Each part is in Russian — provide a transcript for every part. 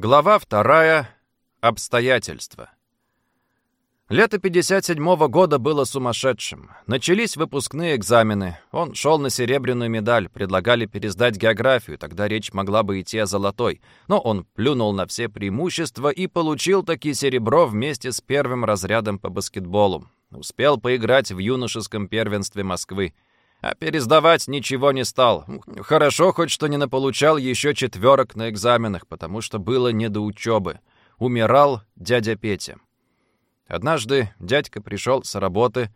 Глава вторая. Обстоятельства. Лето 57-го года было сумасшедшим. Начались выпускные экзамены. Он шел на серебряную медаль, предлагали пересдать географию, тогда речь могла бы идти о золотой. Но он плюнул на все преимущества и получил таки серебро вместе с первым разрядом по баскетболу. Успел поиграть в юношеском первенстве Москвы. А пересдавать ничего не стал. Хорошо хоть что не наполучал еще четверок на экзаменах, потому что было не до учебы. Умирал дядя Петя. Однажды дядька пришел с работы,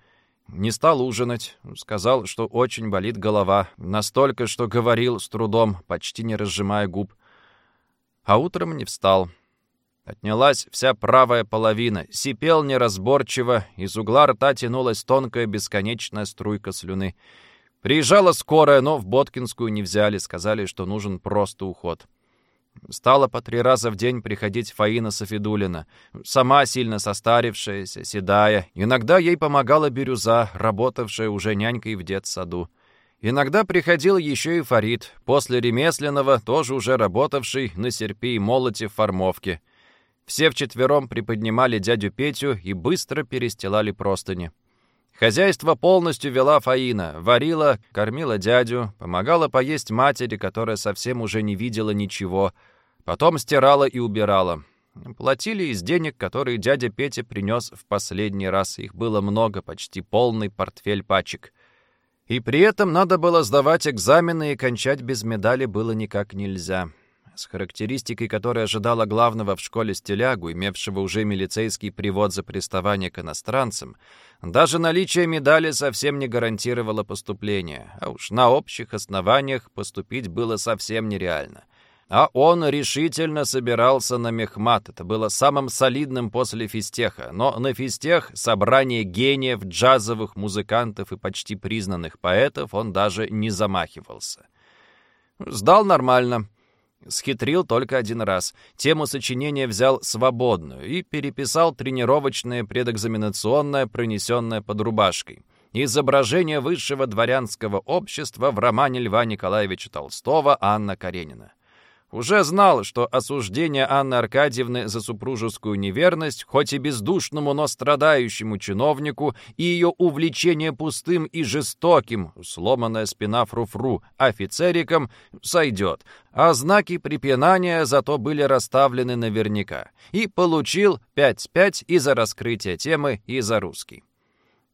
не стал ужинать, сказал, что очень болит голова, настолько, что говорил с трудом, почти не разжимая губ. А утром не встал. Отнялась вся правая половина, сипел неразборчиво, из угла рта тянулась тонкая бесконечная струйка слюны. Приезжала скорая, но в Боткинскую не взяли, сказали, что нужен просто уход. Стала по три раза в день приходить Фаина Софидулина. Сама сильно состарившаяся, седая. Иногда ей помогала Бирюза, работавшая уже нянькой в детсаду. Иногда приходил еще и Фарид, после ремесленного, тоже уже работавший на серпи и молоте в формовке. Все вчетвером приподнимали дядю Петю и быстро перестилали простыни. Хозяйство полностью вела Фаина, варила, кормила дядю, помогала поесть матери, которая совсем уже не видела ничего, потом стирала и убирала. Платили из денег, которые дядя Петя принес в последний раз. Их было много, почти полный портфель пачек. И при этом надо было сдавать экзамены, и кончать без медали было никак нельзя. С характеристикой, которая ожидала главного в школе стилягу, имевшего уже милицейский привод за приставание к иностранцам, даже наличие медали совсем не гарантировало поступление, а уж на общих основаниях поступить было совсем нереально. А он решительно собирался на мехмат. Это было самым солидным после физтеха. Но на физтех собрание гениев, джазовых музыкантов и почти признанных поэтов он даже не замахивался. Сдал нормально. Схитрил только один раз. Тему сочинения взял свободную и переписал тренировочное предэкзаменационное, пронесенное под рубашкой. Изображение высшего дворянского общества в романе Льва Николаевича Толстого «Анна Каренина». Уже знал, что осуждение Анны Аркадьевны за супружескую неверность, хоть и бездушному, но страдающему чиновнику, и ее увлечение пустым и жестоким, сломанная спина фруфру, офицериком, сойдет, а знаки препинания зато были расставлены наверняка. И получил 5-5 и за раскрытие темы, и за русский.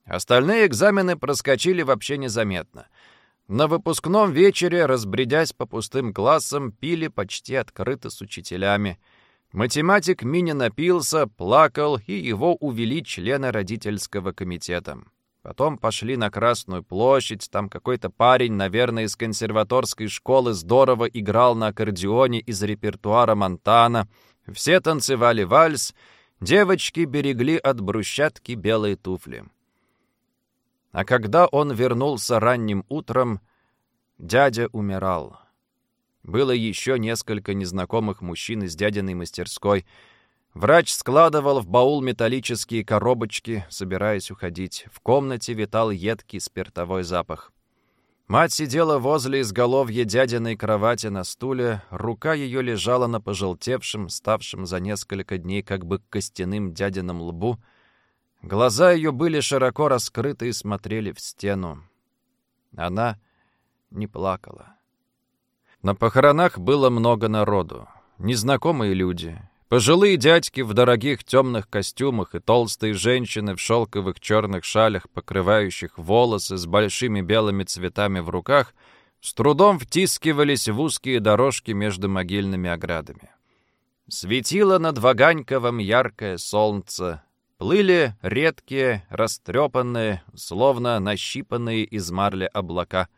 Остальные экзамены проскочили вообще незаметно — на выпускном вечере, разбредясь по пустым классам, пили почти открыто с учителями. Математик мини напился, плакал, и его увели члены родительского комитета. Потом пошли на Красную площадь, там какой-то парень, наверное, из консерваторской школы здорово играл на аккордеоне из репертуара Монтана. Все танцевали вальс, девочки берегли от брусчатки белые туфли. А когда он вернулся ранним утром, дядя умирал. Было еще несколько незнакомых мужчин из дядиной мастерской. Врач складывал в баул металлические коробочки, собираясь уходить. В комнате витал едкий спиртовой запах. Мать сидела возле изголовья дядиной кровати на стуле, рука ее лежала на пожелтевшем, ставшем за несколько дней как бы костяным дядином лбу — Глаза ее были широко раскрыты и смотрели в стену. Она не плакала. На похоронах было много народу. Незнакомые люди. Пожилые дядьки в дорогих темных костюмах и толстые женщины в шелковых черных шалях, покрывающих волосы с большими белыми цветами в руках, с трудом втискивались в узкие дорожки между могильными оградами. Светило над Ваганьковым яркое солнце, Плыли редкие, растрепанные, словно нащипанные из марля облака.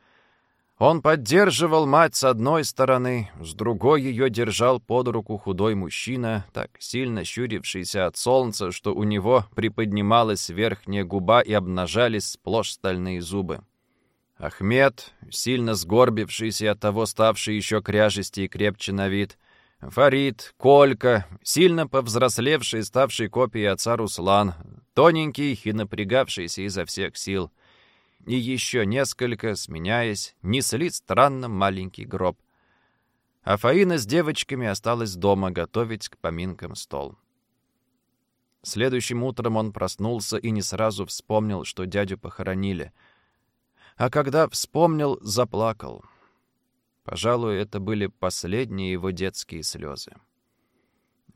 Он поддерживал мать с одной стороны, с другой ее держал под руку худой мужчина, так сильно щурившийся от солнца, что у него приподнималась верхняя губа и обнажались сплошь стальные зубы. Ахмед, сильно сгорбившийся от того ставший еще кряжестей и крепче на вид — Фарид, Колька, сильно повзрослевший, ставший копией отца Руслан, тоненький и напрягавшийся изо всех сил. И еще несколько, сменяясь, несли странно маленький гроб. а Фаина с девочками осталась дома готовить к поминкам стол. Следующим утром он проснулся и не сразу вспомнил, что дядю похоронили. А когда вспомнил, заплакал. Пожалуй, это были последние его детские слезы.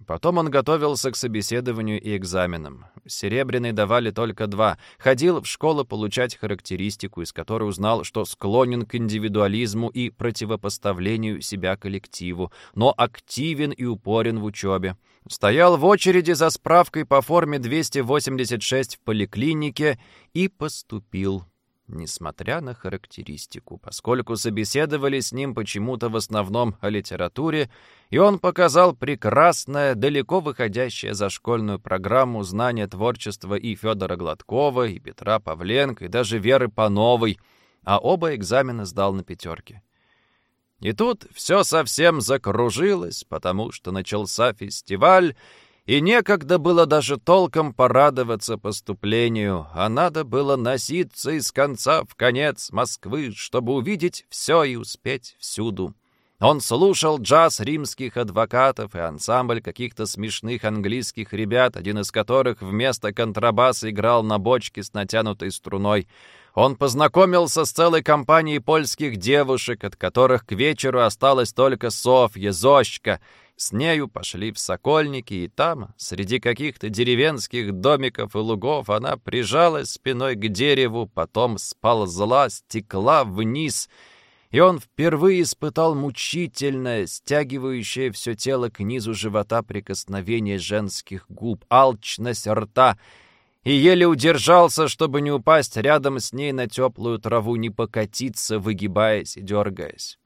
Потом он готовился к собеседованию и экзаменам. Серебряный давали только два. Ходил в школу получать характеристику, из которой узнал, что склонен к индивидуализму и противопоставлению себя коллективу, но активен и упорен в учебе. Стоял в очереди за справкой по форме 286 в поликлинике и поступил несмотря на характеристику, поскольку собеседовали с ним почему-то в основном о литературе, и он показал прекрасное, далеко выходящее за школьную программу знание творчества и Федора Гладкова, и Петра Павленко, и даже Веры Пановой, а оба экзамена сдал на пятерке. И тут все совсем закружилось, потому что начался фестиваль, и некогда было даже толком порадоваться поступлению, а надо было носиться из конца в конец Москвы, чтобы увидеть все и успеть всюду. Он слушал джаз римских адвокатов и ансамбль каких-то смешных английских ребят, один из которых вместо контрабаса играл на бочке с натянутой струной. Он познакомился с целой компанией польских девушек, от которых к вечеру осталась только Софья, Зощка, с нею пошли в Сокольники, и там, среди каких-то деревенских домиков и лугов, она прижалась спиной к дереву, потом сползла, стекла вниз, и он впервые испытал мучительное, стягивающее все тело к низу живота прикосновение женских губ, алчность рта, и еле удержался, чтобы не упасть рядом с ней на теплую траву, не покатиться, выгибаясь и дергаясь.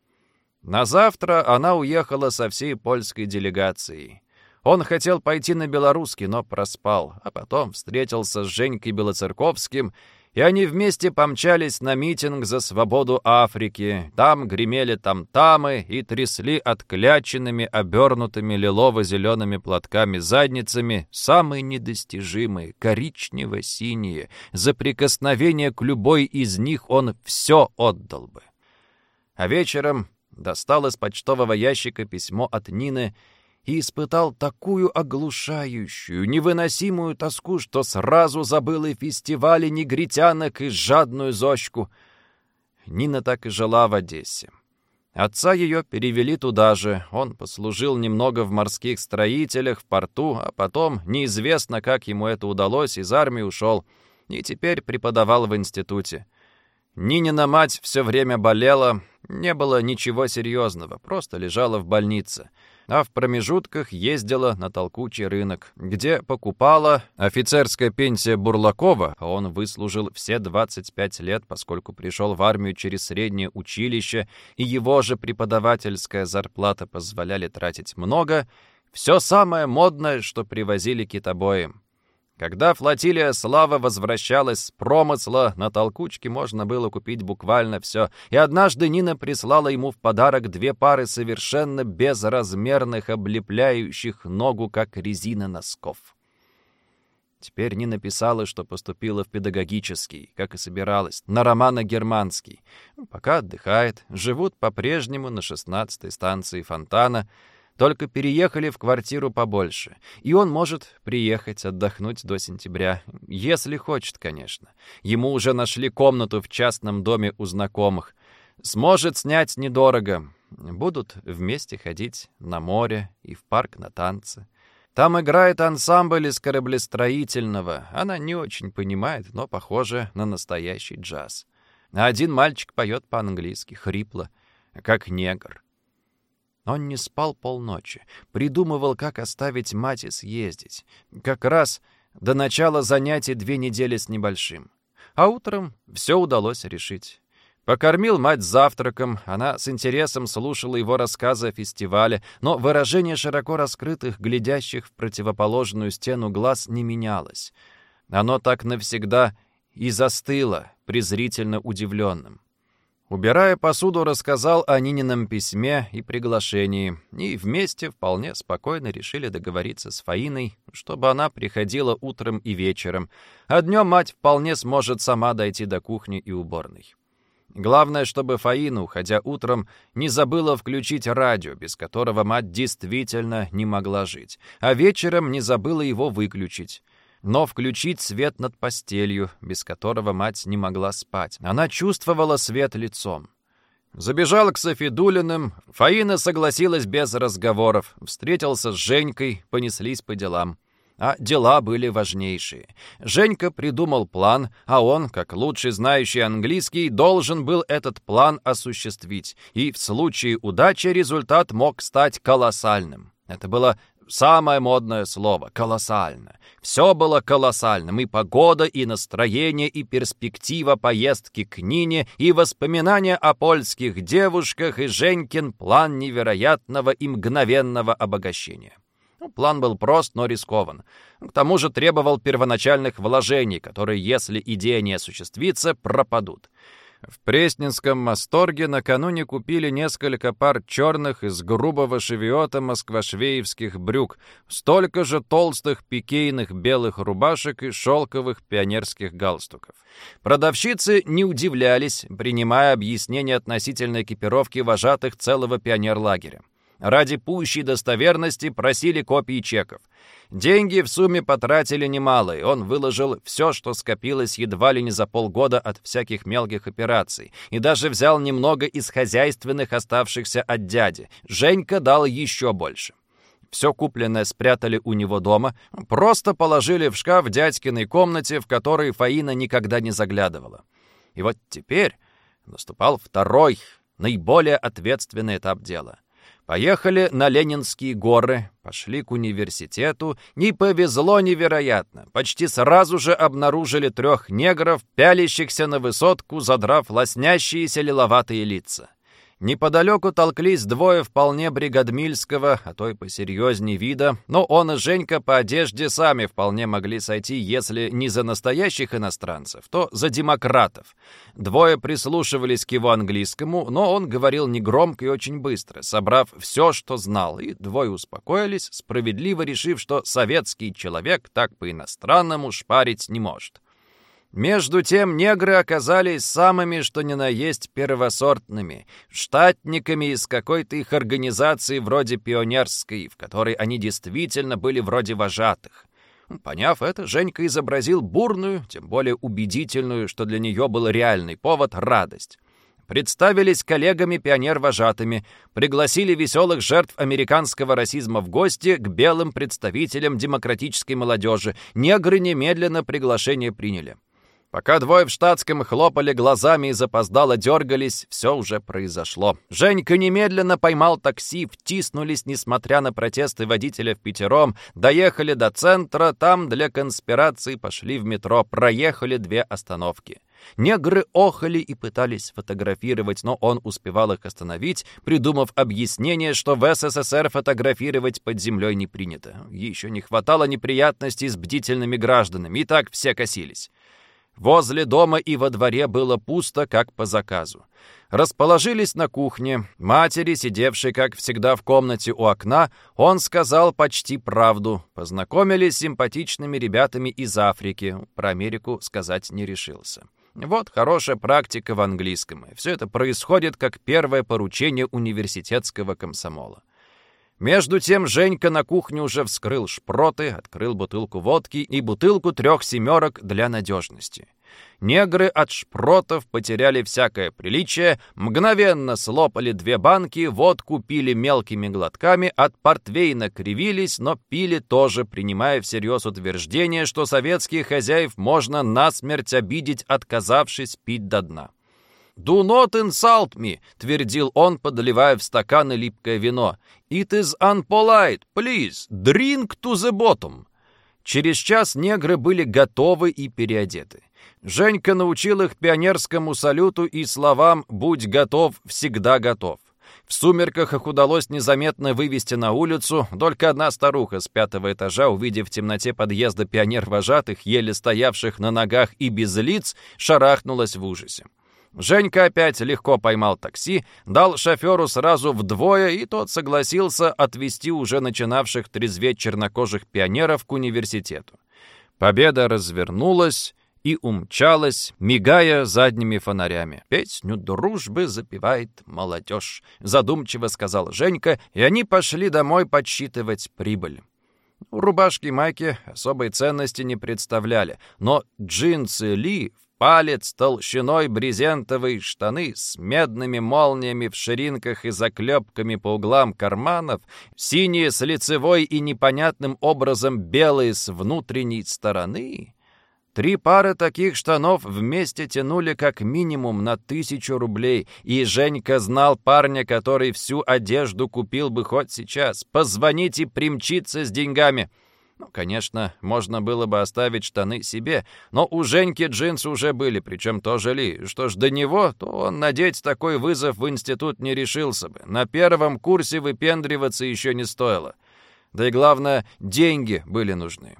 На завтра она уехала со всей польской делегацией. Он хотел пойти на белорусский, но проспал, а потом встретился с Женькой Белоцерковским, и они вместе помчались на митинг за свободу Африки. Там гремели там-тамы и трясли откляченными, обернутыми лилово-зелеными платками задницами самые недостижимые, коричнево-синие. За прикосновение к любой из них он все отдал бы. А вечером достал из почтового ящика письмо от Нины и испытал такую оглушающую, невыносимую тоску, что сразу забыл и фестивали негритянок, и жадную зочку. Нина так и жила в Одессе. Отца ее перевели туда же. Он послужил немного в морских строителях, в порту, а потом, неизвестно, как ему это удалось, из армии ушел. И теперь преподавал в институте. Нинина мать все время болела, не было ничего серьезного, просто лежала в больнице. А в промежутках ездила на толкучий рынок, где покупала офицерская пенсия Бурлакова, а он выслужил все 25 лет, поскольку пришел в армию через среднее училище, и его же преподавательская зарплата позволяли тратить много, все самое модное, что привозили китобоем. Когда флотилия «Слава» возвращалась с промысла, на толкучке можно было купить буквально все, и однажды Нина прислала ему в подарок две пары совершенно безразмерных, облепляющих ногу, как резина носков. Теперь Нина писала, что поступила в педагогический, как и собиралась, на романо-германский. Пока отдыхает, живут по-прежнему на шестнадцатой станции Фонтана — только переехали в квартиру побольше. И он может приехать отдохнуть до сентября. Если хочет, конечно. Ему уже нашли комнату в частном доме у знакомых. Сможет снять недорого. Будут вместе ходить на море и в парк на танцы. Там играет ансамбль из кораблестроительного. Она не очень понимает, но похоже на настоящий джаз. Один мальчик поет по-английски, хрипло, как негр. Он не спал полночи, придумывал, как оставить мать и съездить. Как раз до начала занятий две недели с небольшим. А утром все удалось решить. Покормил мать завтраком, она с интересом слушала его рассказы о фестивале, но выражение широко раскрытых, глядящих в противоположную стену глаз не менялось. Оно так навсегда и застыло, презрительно удивленным. Убирая посуду, рассказал о Нинином письме и приглашении, и вместе вполне спокойно решили договориться с Фаиной, чтобы она приходила утром и вечером, а днем мать вполне сможет сама дойти до кухни и уборной. Главное, чтобы Фаина, уходя утром, не забыла включить радио, без которого мать действительно не могла жить, а вечером не забыла его выключить. Но включить свет над постелью, без которого мать не могла спать. Она чувствовала свет лицом. Забежал к Софидулиным, Фаина согласилась без разговоров, встретился с Женькой, понеслись по делам. А дела были важнейшие. Женька придумал план, а он, как лучший знающий английский, должен был этот план осуществить. И в случае удачи результат мог стать колоссальным. Это было самое модное слово — колоссально. Все было колоссальным, и погода, и настроение, и перспектива поездки к Нине, и воспоминания о польских девушках, и Женькин план невероятного и мгновенного обогащения. Ну, план был прост, но рискован. К тому же требовал первоначальных вложений, которые, если идея не осуществится, пропадут. В Пресненском Масторге накануне купили несколько пар черных из грубого шевиота москвашвеевских брюк, столько же толстых пикейных белых рубашек и шелковых пионерских галстуков. Продавщицы не удивлялись, принимая объяснения относительно экипировки вожатых целого пионерлагеря. Ради пущей достоверности просили копии чеков. Деньги в сумме потратили немалые. Он выложил все, что скопилось едва ли не за полгода от всяких мелких операций. И даже взял немного из хозяйственных, оставшихся от дяди. Женька дал еще больше. Все купленное спрятали у него дома, просто положили в шкаф дядькиной комнате, в которой Фаина никогда не заглядывала. И вот теперь наступал второй, наиболее ответственный этап дела — Поехали на Ленинские горы, пошли к университету. Не повезло невероятно. Почти сразу же обнаружили трех негров, пялящихся на высотку, задрав лоснящиеся лиловатые лица. Неподалеку толклись двое вполне бригадмильского, а то и посерьезней вида, но он и Женька по одежде сами вполне могли сойти, если не за настоящих иностранцев, то за демократов. Двое прислушивались к его английскому, но он говорил негромко и очень быстро, собрав все, что знал, и двое успокоились, справедливо решив, что советский человек так по-иностранному шпарить не может. Между тем негры оказались самыми, что ни на есть, первосортными, штатниками из какой-то их организации вроде пионерской, в которой они действительно были вроде вожатых. Поняв это, Женька изобразил бурную, тем более убедительную, что для нее был реальный повод, радость. Представились коллегами-пионер-вожатыми, пригласили веселых жертв американского расизма в гости к белым представителям демократической молодежи. Негры немедленно приглашение приняли. Пока двое в штатском хлопали глазами и запоздало дергались, все уже произошло. Женька немедленно поймал такси, втиснулись, несмотря на протесты водителя в пятером, доехали до центра, там для конспирации пошли в метро, проехали две остановки. Негры охали и пытались фотографировать, но он успевал их остановить, придумав объяснение, что в СССР фотографировать под землей не принято. Еще не хватало неприятностей с бдительными гражданами, и так все косились. Возле дома и во дворе было пусто, как по заказу. Расположились на кухне. Матери, сидевшей, как всегда, в комнате у окна, он сказал почти правду. Познакомились с симпатичными ребятами из Африки. Про Америку сказать не решился. Вот хорошая практика в английском. Все это происходит как первое поручение университетского комсомола. Между тем Женька на кухне уже вскрыл шпроты, открыл бутылку водки и бутылку трех семерок для надежности. Негры от шпротов потеряли всякое приличие, мгновенно слопали две банки, водку пили мелкими глотками, от портвейна кривились, но пили тоже, принимая всерьез утверждение, что советских хозяев можно насмерть обидеть, отказавшись пить до дна. «Do not insult me», — твердил он, подливая в стаканы липкое вино. «It is unpolite. Please, drink to the bottom». Через час негры были готовы и переодеты. Женька научил их пионерскому салюту и словам «Будь готов, всегда готов». В сумерках их удалось незаметно вывести на улицу. Только одна старуха с пятого этажа, увидев в темноте подъезда пионер-вожатых, еле стоявших на ногах и без лиц, шарахнулась в ужасе. Женька опять легко поймал такси, дал шоферу сразу вдвое, и тот согласился отвезти уже начинавших трезветь чернокожих пионеров к университету. Победа развернулась, и умчалась, мигая задними фонарями. «Песню дружбы запевает молодежь», — задумчиво сказал Женька, и они пошли домой подсчитывать прибыль. Рубашки майки особой ценности не представляли, но джинсы Ли палец толщиной брезентовые штаны с медными молниями в ширинках и заклепками по углам карманов, синие с лицевой и непонятным образом белые с внутренней стороны. Три пары таких штанов вместе тянули как минимум на тысячу рублей, и Женька знал парня, который всю одежду купил бы хоть сейчас. Позвонить и примчиться с деньгами — ну, конечно, можно было бы оставить штаны себе, но у Женьки джинсы уже были, причем тоже ли. Что ж до него, то он надеть такой вызов в институт не решился бы. На первом курсе выпендриваться еще не стоило. Да и главное, деньги были нужны.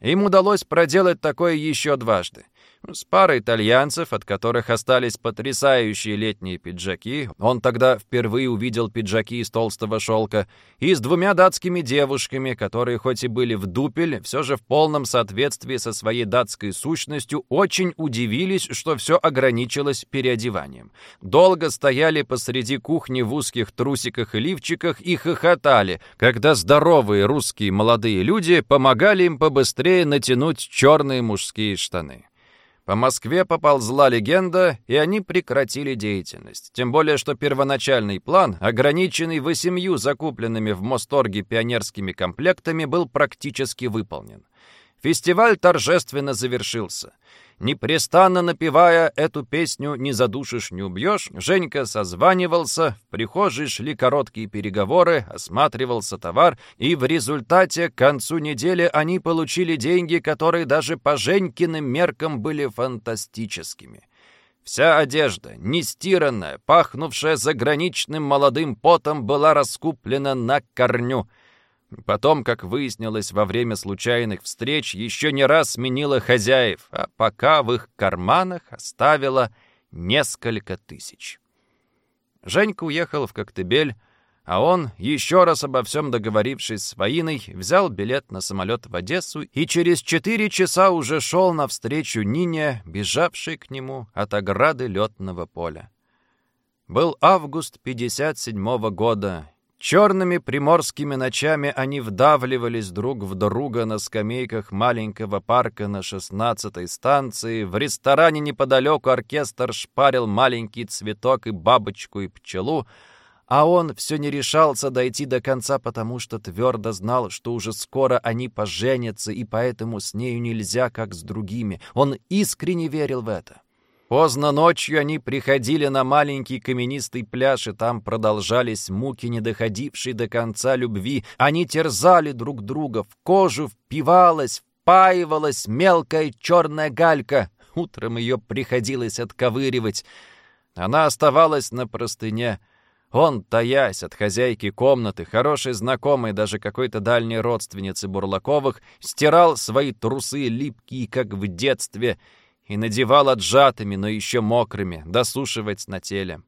Им удалось проделать такое еще дважды. С парой итальянцев, от которых остались потрясающие летние пиджаки, он тогда впервые увидел пиджаки из толстого шелка, и с двумя датскими девушками, которые хоть и были в дупель, все же в полном соответствии со своей датской сущностью, очень удивились, что все ограничилось переодеванием. Долго стояли посреди кухни в узких трусиках и лифчиках и хохотали, когда здоровые русские молодые люди помогали им побыстрее натянуть черные мужские штаны. По Москве поползла легенда, и они прекратили деятельность. Тем более, что первоначальный план, ограниченный восемью закупленными в Мосторге пионерскими комплектами, был практически выполнен. Фестиваль торжественно завершился. Непрестанно напевая эту песню «Не задушишь, не убьешь», Женька созванивался, в прихожей шли короткие переговоры, осматривался товар, и в результате к концу недели они получили деньги, которые даже по Женькиным меркам были фантастическими. Вся одежда, нестиранная, пахнувшая заграничным молодым потом, была раскуплена на корню — Потом, как выяснилось во время случайных встреч, еще не раз сменила хозяев, а пока в их карманах оставила несколько тысяч. Женька уехал в Коктебель, а он, еще раз обо всем договорившись с Фаиной, взял билет на самолет в Одессу и через четыре часа уже шел навстречу Нине, бежавшей к нему от ограды летного поля. Был август 57 -го года, Черными приморскими ночами они вдавливались друг в друга на скамейках маленького парка на шестнадцатой станции. В ресторане неподалеку оркестр шпарил маленький цветок и бабочку и пчелу, а он все не решался дойти до конца, потому что твердо знал, что уже скоро они поженятся, и поэтому с нею нельзя, как с другими. Он искренне верил в это. Поздно ночью они приходили на маленький каменистый пляж, и там продолжались муки, не доходившие до конца любви. Они терзали друг друга, в кожу впивалась, впаивалась мелкая черная галька. Утром ее приходилось отковыривать. Она оставалась на простыне. Он, таясь от хозяйки комнаты, хорошей знакомой, даже какой-то дальней родственницы Бурлаковых, стирал свои трусы липкие, как в детстве, и надевал отжатыми, но еще мокрыми, досушивать на теле.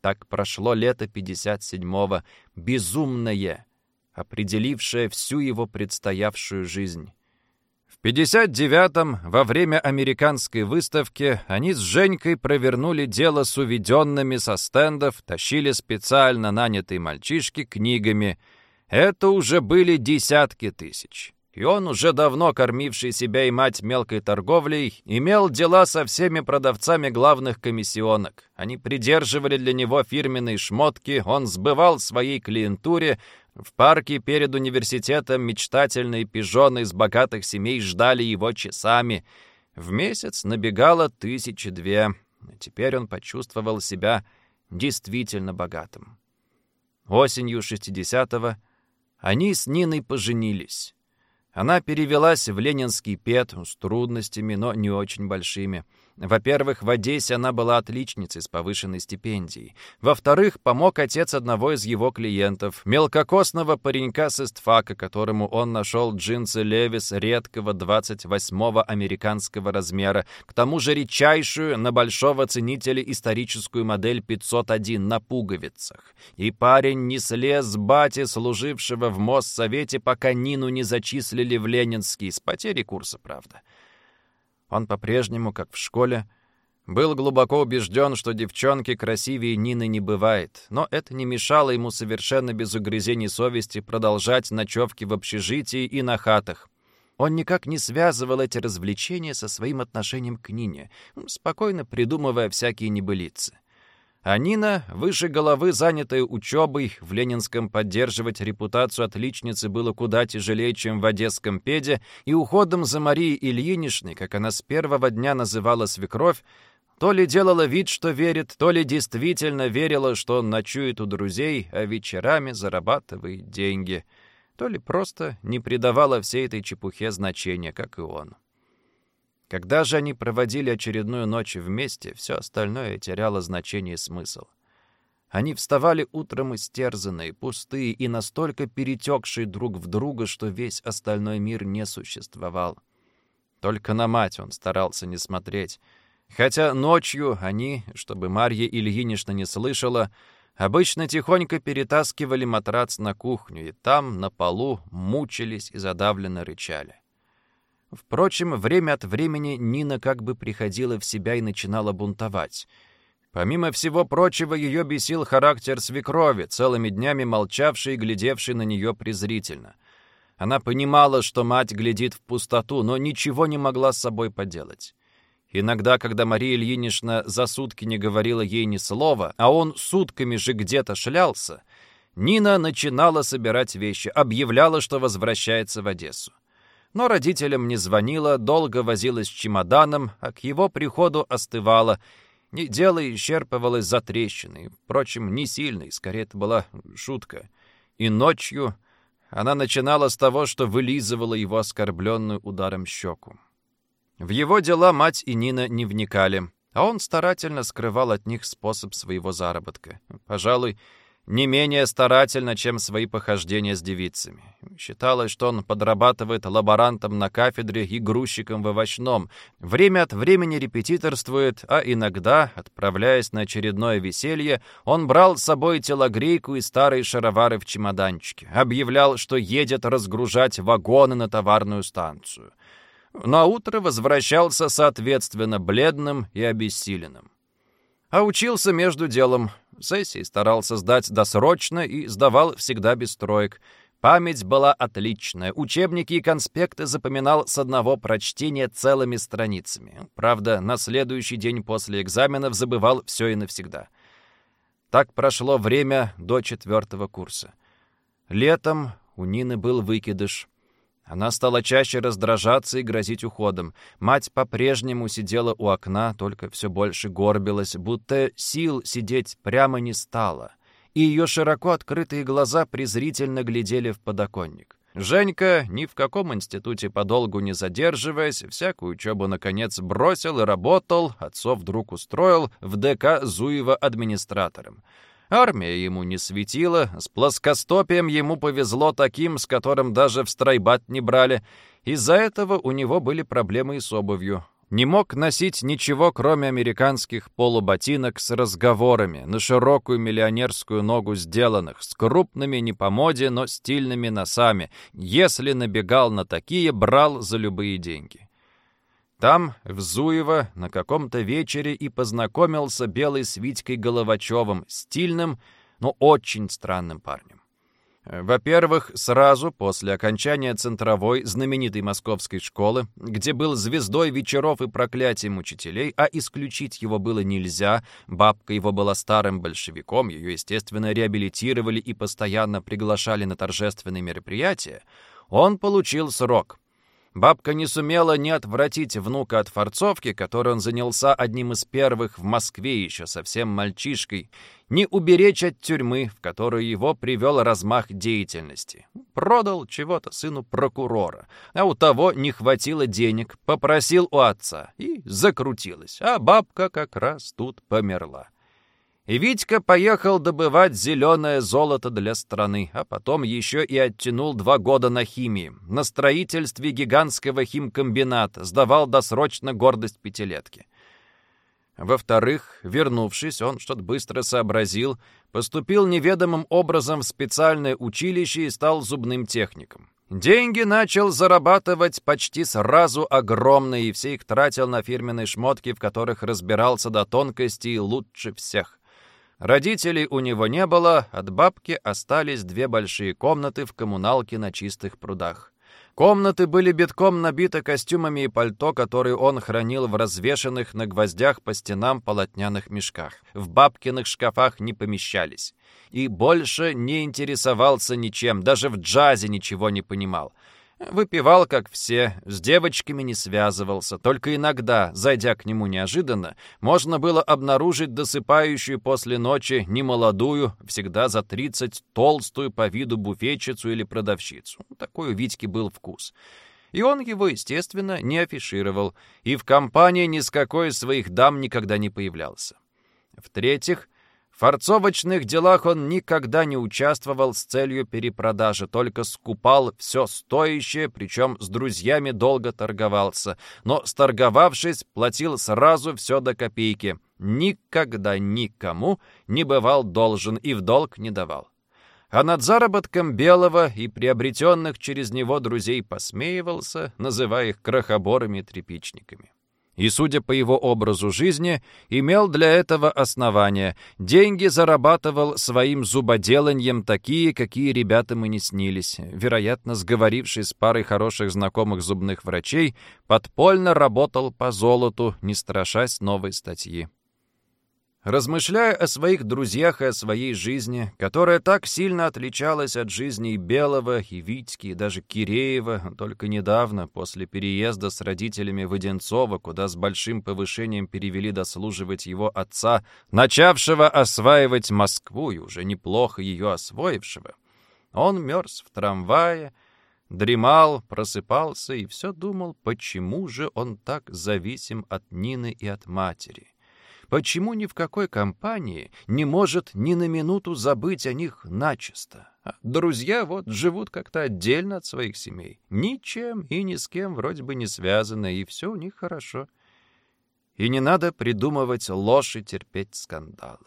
Так прошло лето 57-го, безумное, определившее всю его предстоявшую жизнь. В 59-м, во время американской выставки, они с Женькой провернули дело с уведенными со стендов, тащили специально нанятые мальчишки книгами. Это уже были десятки тысяч. И он, уже давно кормивший себя и мать мелкой торговлей, имел дела со всеми продавцами главных комиссионок. Они придерживали для него фирменные шмотки, он сбывал своей клиентуре. В парке перед университетом мечтательные пижоны из богатых семей ждали его часами. В месяц набегало тысячи две. Теперь он почувствовал себя действительно богатым. Осенью 60-го они с Ниной поженились. Она перевелась в ленинский ПЕТ с трудностями, но не очень большими. Во-первых, в Одессе она была отличницей с повышенной стипендией. Во-вторых, помог отец одного из его клиентов, мелкокосного паренька с эстфака, которому он нашел джинсы Левис редкого 28-го американского размера, к тому же редчайшую на большого ценителя историческую модель 501 на пуговицах. И парень не слез с бати, служившего в Моссовете, пока Нину не зачислили в Ленинский, с потери курса, правда. Он по-прежнему, как в школе, был глубоко убежден, что девчонки красивее Нины не бывает, но это не мешало ему совершенно без угрызений совести продолжать ночевки в общежитии и на хатах. Он никак не связывал эти развлечения со своим отношением к Нине, спокойно придумывая всякие небылицы. А Нина, выше головы занятая учебой, в Ленинском поддерживать репутацию отличницы было куда тяжелее, чем в Одесском педе, и уходом за Марией Ильиничной, как она с первого дня называла свекровь, то ли делала вид, что верит, то ли действительно верила, что он ночует у друзей, а вечерами зарабатывает деньги, то ли просто не придавала всей этой чепухе значения, как и он. Когда же они проводили очередную ночь вместе, все остальное теряло значение и смысл. Они вставали утром истерзанные, пустые и настолько перетекшие друг в друга, что весь остальной мир не существовал. Только на мать он старался не смотреть. Хотя ночью они, чтобы Марья Ильинична не слышала, обычно тихонько перетаскивали матрац на кухню, и там, на полу, мучились и задавленно рычали. Впрочем, время от времени Нина как бы приходила в себя и начинала бунтовать. Помимо всего прочего, ее бесил характер свекрови, целыми днями молчавший и глядевший на нее презрительно. Она понимала, что мать глядит в пустоту, но ничего не могла с собой поделать. Иногда, когда Мария Ильинична за сутки не говорила ей ни слова, а он сутками же где-то шлялся, Нина начинала собирать вещи, объявляла, что возвращается в Одессу но родителям не звонила, долго возилась с чемоданом, а к его приходу остывала. Дело исчерпывалось за трещиной, впрочем, не сильной, скорее это была шутка. И ночью она начинала с того, что вылизывала его оскорбленную ударом щеку. В его дела мать и Нина не вникали, а он старательно скрывал от них способ своего заработка. Пожалуй, не менее старательно, чем свои похождения с девицами. Считалось, что он подрабатывает лаборантом на кафедре и грузчиком в овощном, время от времени репетиторствует, а иногда, отправляясь на очередное веселье, он брал с собой телогрейку и старые шаровары в чемоданчике, объявлял, что едет разгружать вагоны на товарную станцию. На утро возвращался, соответственно, бледным и обессиленным. А учился между делом. Сессии старался сдать досрочно и сдавал всегда без троек. Память была отличная. Учебники и конспекты запоминал с одного прочтения целыми страницами. Правда, на следующий день после экзаменов забывал все и навсегда. Так прошло время до четвертого курса. Летом у Нины был выкидыш. Она стала чаще раздражаться и грозить уходом. Мать по-прежнему сидела у окна, только все больше горбилась, будто сил сидеть прямо не стало. И ее широко открытые глаза презрительно глядели в подоконник. Женька, ни в каком институте подолгу не задерживаясь, всякую учебу, наконец, бросил и работал, отцов вдруг устроил в ДК Зуева администратором. Армия ему не светила, с плоскостопием ему повезло таким, с которым даже в стройбат не брали. Из-за этого у него были проблемы и с обувью. Не мог носить ничего, кроме американских полуботинок с разговорами, на широкую миллионерскую ногу сделанных, с крупными не по моде, но стильными носами. Если набегал на такие, брал за любые деньги. Там, в Зуево, на каком-то вечере и познакомился белый с Витькой Головачевым, стильным, но очень странным парнем. Во-первых, сразу после окончания центровой знаменитой московской школы, где был звездой вечеров и проклятием учителей, а исключить его было нельзя, бабка его была старым большевиком, ее, естественно, реабилитировали и постоянно приглашали на торжественные мероприятия, он получил срок — Бабка не сумела не отвратить внука от форцовки, которой он занялся одним из первых в Москве еще совсем мальчишкой, не уберечь от тюрьмы, в которую его привел размах деятельности. Продал чего-то сыну прокурора, а у того не хватило денег, попросил у отца и закрутилась, а бабка как раз тут померла. И Витька поехал добывать зеленое золото для страны, а потом еще и оттянул два года на химии. На строительстве гигантского химкомбината сдавал досрочно гордость пятилетки. Во-вторых, вернувшись, он что-то быстро сообразил, поступил неведомым образом в специальное училище и стал зубным техником. Деньги начал зарабатывать почти сразу огромные, и все их тратил на фирменные шмотки, в которых разбирался до тонкостей лучше всех. Родителей у него не было, от бабки остались две большие комнаты в коммуналке на чистых прудах. Комнаты были битком набиты костюмами и пальто, которые он хранил в развешанных на гвоздях по стенам полотняных мешках. В бабкиных шкафах не помещались. И больше не интересовался ничем, даже в джазе ничего не понимал. Выпивал, как все, с девочками не связывался. Только иногда, зайдя к нему неожиданно, можно было обнаружить досыпающую после ночи немолодую, всегда за тридцать, толстую по виду буфетчицу или продавщицу. Такой у Витьки был вкус. И он его, естественно, не афишировал, и в компании ни с какой из своих дам никогда не появлялся. В-третьих, в форцовочных делах он никогда не участвовал с целью перепродажи, только скупал все стоящее, причем с друзьями долго торговался, но, сторговавшись, платил сразу все до копейки. Никогда никому не бывал должен и в долг не давал. А над заработком Белого и приобретенных через него друзей посмеивался, называя их крохоборами и тряпичниками и, судя по его образу жизни, имел для этого основания. Деньги зарабатывал своим зубоделанием такие, какие ребятам и не снились. Вероятно, сговорившись с парой хороших знакомых зубных врачей, подпольно работал по золоту, не страшась новой статьи. Размышляя о своих друзьях и о своей жизни, которая так сильно отличалась от жизни и Белого, и Витьки, и даже Киреева, только недавно, после переезда с родителями в Одинцово, куда с большим повышением перевели дослуживать его отца, начавшего осваивать Москву и уже неплохо ее освоившего, он мерз в трамвае, дремал, просыпался и все думал, почему же он так зависим от Нины и от матери. Почему ни в какой компании не может ни на минуту забыть о них начисто? А друзья вот живут как-то отдельно от своих семей. Ничем и ни с кем вроде бы не связаны, и все у них хорошо. И не надо придумывать ложь и терпеть скандалы.